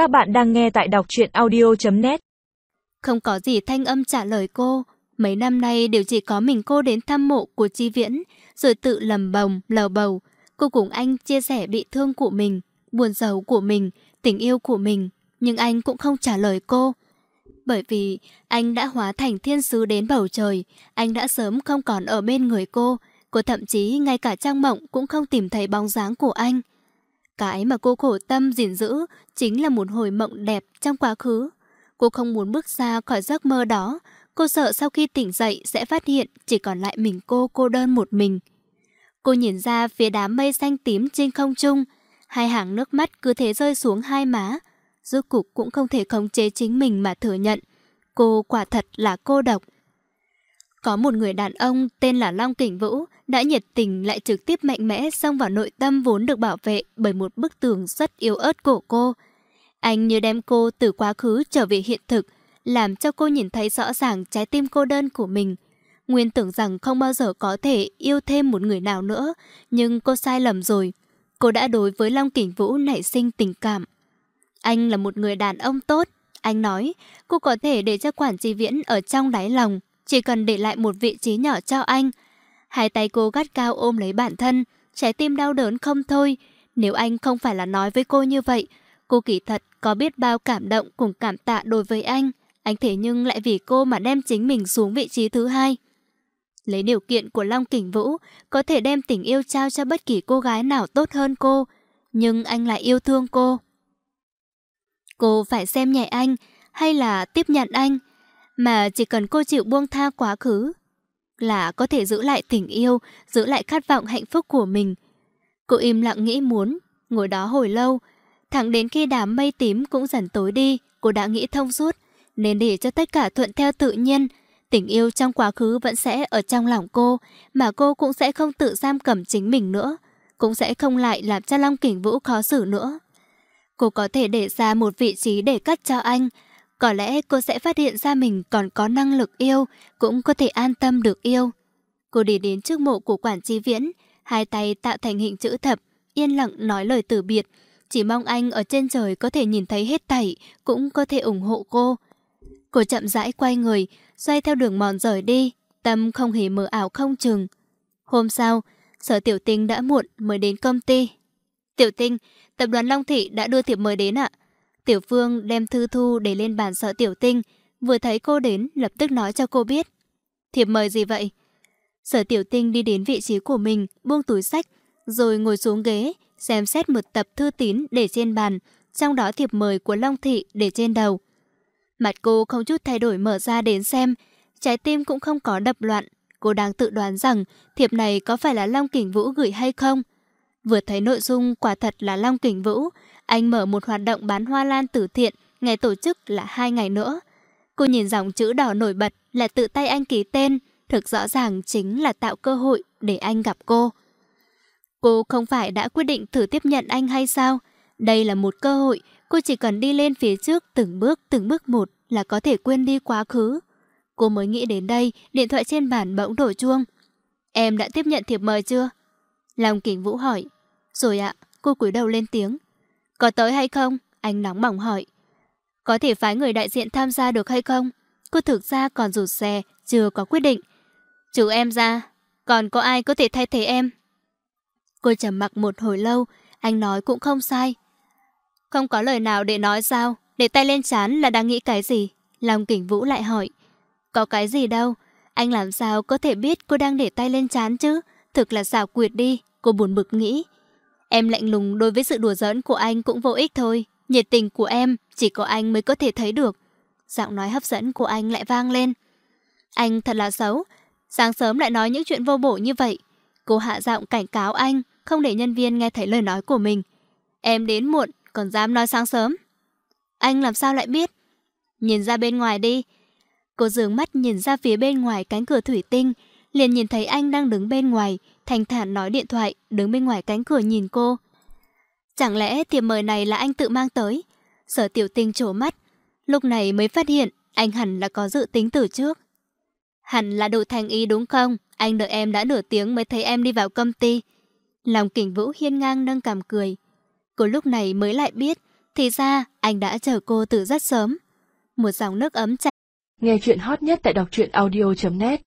Các bạn đang nghe tại đọc truyện audio.net Không có gì thanh âm trả lời cô. Mấy năm nay đều chỉ có mình cô đến thăm mộ của Chi Viễn, rồi tự lầm bồng, lờ bầu. Cô cùng anh chia sẻ bị thương của mình, buồn giàu của mình, tình yêu của mình. Nhưng anh cũng không trả lời cô. Bởi vì anh đã hóa thành thiên sứ đến bầu trời, anh đã sớm không còn ở bên người cô. Cô thậm chí ngay cả trong mộng cũng không tìm thấy bóng dáng của anh. Cái mà cô khổ tâm gìn giữ chính là một hồi mộng đẹp trong quá khứ. Cô không muốn bước ra khỏi giấc mơ đó. Cô sợ sau khi tỉnh dậy sẽ phát hiện chỉ còn lại mình cô cô đơn một mình. Cô nhìn ra phía đám mây xanh tím trên không trung. Hai hàng nước mắt cứ thế rơi xuống hai má. Rốt cục cũng không thể khống chế chính mình mà thừa nhận. Cô quả thật là cô độc. Có một người đàn ông tên là Long Kỳnh Vũ đã nhiệt tình lại trực tiếp mạnh mẽ xông vào nội tâm vốn được bảo vệ bởi một bức tường rất yếu ớt của cô. Anh như đem cô từ quá khứ trở về hiện thực, làm cho cô nhìn thấy rõ ràng trái tim cô đơn của mình. Nguyên tưởng rằng không bao giờ có thể yêu thêm một người nào nữa, nhưng cô sai lầm rồi. Cô đã đối với Long Kỳnh Vũ nảy sinh tình cảm. Anh là một người đàn ông tốt. Anh nói, cô có thể để cho quản trị viễn ở trong đáy lòng, chỉ cần để lại một vị trí nhỏ cho anh. Hai tay cô gắt cao ôm lấy bản thân, trái tim đau đớn không thôi. Nếu anh không phải là nói với cô như vậy, cô kỳ thật có biết bao cảm động cùng cảm tạ đối với anh. Anh thế nhưng lại vì cô mà đem chính mình xuống vị trí thứ hai. Lấy điều kiện của Long Kình Vũ, có thể đem tình yêu trao cho bất kỳ cô gái nào tốt hơn cô. Nhưng anh lại yêu thương cô. Cô phải xem nhẹ anh, hay là tiếp nhận anh, mà chỉ cần cô chịu buông tha quá khứ là có thể giữ lại tình yêu, giữ lại khát vọng hạnh phúc của mình. Cô im lặng nghĩ muốn, ngồi đó hồi lâu, thẳng đến khi đám mây tím cũng dần tối đi, cô đã nghĩ thông suốt, nên để cho tất cả thuận theo tự nhiên, tình yêu trong quá khứ vẫn sẽ ở trong lòng cô, mà cô cũng sẽ không tự giam cầm chính mình nữa, cũng sẽ không lại làm cho Long Kình Vũ khó xử nữa. Cô có thể để ra một vị trí để cắt cho anh, có lẽ cô sẽ phát hiện ra mình còn có năng lực yêu, cũng có thể an tâm được yêu. Cô đi đến trước mộ của quản trí viễn, hai tay tạo thành hình chữ thập, yên lặng nói lời từ biệt. Chỉ mong anh ở trên trời có thể nhìn thấy hết thảy, cũng có thể ủng hộ cô. Cô chậm rãi quay người, xoay theo đường mòn rời đi, tâm không hề mờ ảo không chừng. Hôm sau, sở tiểu tinh đã muộn mới đến công ty. Tiểu tinh, tập đoàn Long Thị đã đưa thiệp mời đến ạ. Tiểu Phương đem thư thu để lên bàn sợ tiểu tinh, vừa thấy cô đến lập tức nói cho cô biết. Thiệp mời gì vậy? Sở tiểu tinh đi đến vị trí của mình, buông túi sách, rồi ngồi xuống ghế, xem xét một tập thư tín để trên bàn, trong đó thiệp mời của Long Thị để trên đầu. Mặt cô không chút thay đổi mở ra đến xem, trái tim cũng không có đập loạn. Cô đang tự đoán rằng thiệp này có phải là Long Kình Vũ gửi hay không. Vừa thấy nội dung quả thật là Long Kình Vũ, anh mở một hoạt động bán hoa lan từ thiện, ngày tổ chức là hai ngày nữa. Cô nhìn dòng chữ đỏ nổi bật là tự tay anh ký tên, thực rõ ràng chính là tạo cơ hội để anh gặp cô. Cô không phải đã quyết định thử tiếp nhận anh hay sao? Đây là một cơ hội, cô chỉ cần đi lên phía trước từng bước từng bước một là có thể quên đi quá khứ. Cô mới nghĩ đến đây, điện thoại trên bàn bỗng đổ chuông. Em đã tiếp nhận thiệp mời chưa? Lòng Kính Vũ hỏi. Rồi ạ, cô cúi đầu lên tiếng. Có tới hay không? Anh nóng bỏng hỏi. Có thể phái người đại diện tham gia được hay không? Cô thực ra còn rụt xe chưa có quyết định. Trừ em ra, còn có ai có thể thay thế em? Cô trầm mặc một hồi lâu, anh nói cũng không sai. Không có lời nào để nói sao? Để tay lên chán là đang nghĩ cái gì? Lòng kỉnh Vũ lại hỏi. Có cái gì đâu? Anh làm sao có thể biết cô đang để tay lên chán chứ? Thực là xảo quyệt đi, cô buồn bực nghĩ. Em lạnh lùng đối với sự đùa giỡn của anh cũng vô ích thôi. Nhiệt tình của em chỉ có anh mới có thể thấy được. Giọng nói hấp dẫn của anh lại vang lên. Anh thật là xấu. Sáng sớm lại nói những chuyện vô bổ như vậy. Cô hạ giọng cảnh cáo anh, không để nhân viên nghe thấy lời nói của mình. Em đến muộn, còn dám nói sáng sớm. Anh làm sao lại biết? Nhìn ra bên ngoài đi. Cô dường mắt nhìn ra phía bên ngoài cánh cửa thủy tinh, liền nhìn thấy anh đang đứng bên ngoài, thành thản nói điện thoại, đứng bên ngoài cánh cửa nhìn cô. Chẳng lẽ thiệp mời này là anh tự mang tới? Sở tiểu tinh trổ mắt, lúc này mới phát hiện anh hẳn là có dự tính từ trước. Hẳn là đủ thành ý đúng không? Anh đợi em đã nửa tiếng mới thấy em đi vào công ty. Lòng kỉnh vũ hiên ngang nâng cằm cười. Cô lúc này mới lại biết, Thì ra, anh đã chờ cô từ rất sớm. Một dòng nước ấm chảy. Nghe chuyện hot nhất tại đọc truyện audio.net